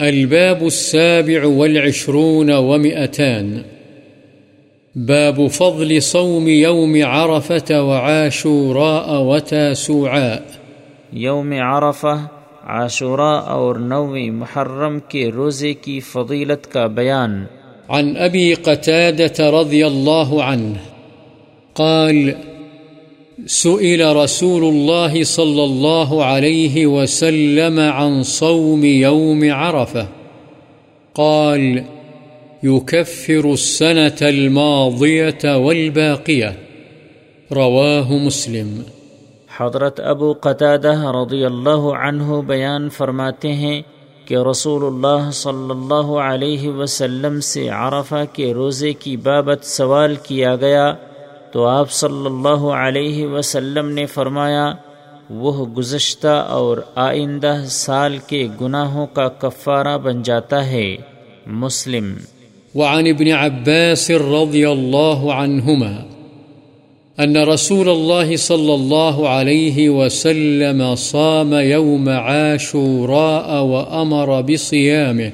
الباب السابع والعشرون ومئتان. باب فضل صوم يوم عرفة وعاشوراء وتاسوعاء. یوم عرفہ عاشوراء اور نویں محرم کے روزے کی فضیلت کا بیان. عن أبي قتادة رضي الله عنه قال سئل رسول الله صلى الله عليه وسلم عن صوم يوم عرفة قال يكفر السنة الماضية والباقية رواه مسلم حضرت ابو قتادہ رضی اللہ عنہ بیان فرماتے ہیں کہ رسول اللہ صلی اللہ علیہ وسلم سے عرفہ کے روزے کی بابت سوال کیا گیا تو آپ صلی اللہ علیہ وسلم نے فرمایا، وہ گزشتہ اور آئندہ سال کے گناہوں کا کفارہ بن جاتا ہے۔ مسلم۔ وعن ابن عباس رضي الله عنهما أن رسول الله صلى الله عليه وسلم صام يوم عاشوراء وأمر بصيامه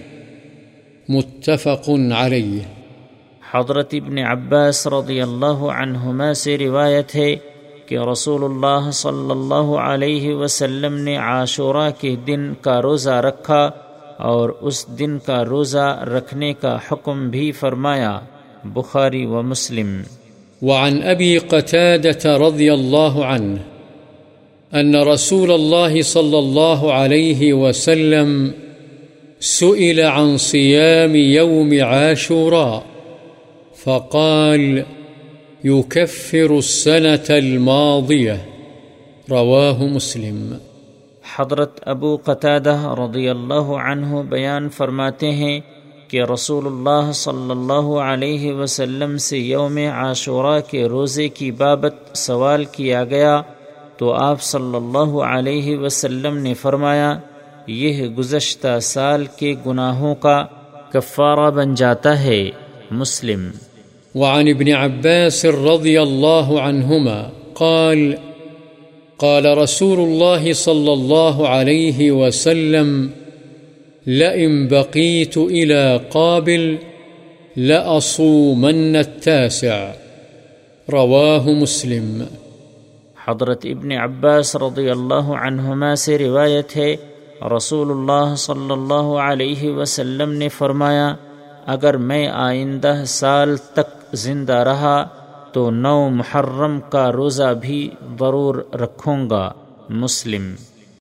متفق عليه حضرت ابن عباس رضی اللہ عنہما سے روایت ہے کہ رسول اللہ صلی اللہ علیہ وسلم نے عاشورہ کے دن کا روزہ رکھا اور اس دن کا روزہ رکھنے کا حکم بھی فرمایا، بخاری و مسلم۔ وعن أبي قتادة رضي الله عنه أن رسول الله صلى الله عليه وسلم سئل عن صيام يوم عاشوراء فقال يكفر السنة الماضية. رواه مسلم. حضرت ابو قتادہ رضی اللہ عنہ بیان فرماتے ہیں کہ رسول اللہ صلی اللہ علیہ وسلم سے یوم عاشورہ کے روزے کی بابت سوال کیا گیا تو آپ صلی اللہ علیہ وسلم نے فرمایا، یہ گزشتہ سال کے گناہوں کا کفارہ بن جاتا ہے، مسلم۔ وعن ابن عباس رضی اللہ عنہما قال قال رسول الله صلى الله عليه وسلم، لئن بقيت إلى قابل لأصومن التاسع. رواه مسلم. حضرت ابن عباس رضی اللہ عنہما سے روایت ہے، رسول اللہ صلی اللہ علیہ وسلم نے فرمایا، اگر میں آئندہ سال تک زندہ رہا تو نو محرم کا روزہ بھی ضرور رکھوں گا مسلم۔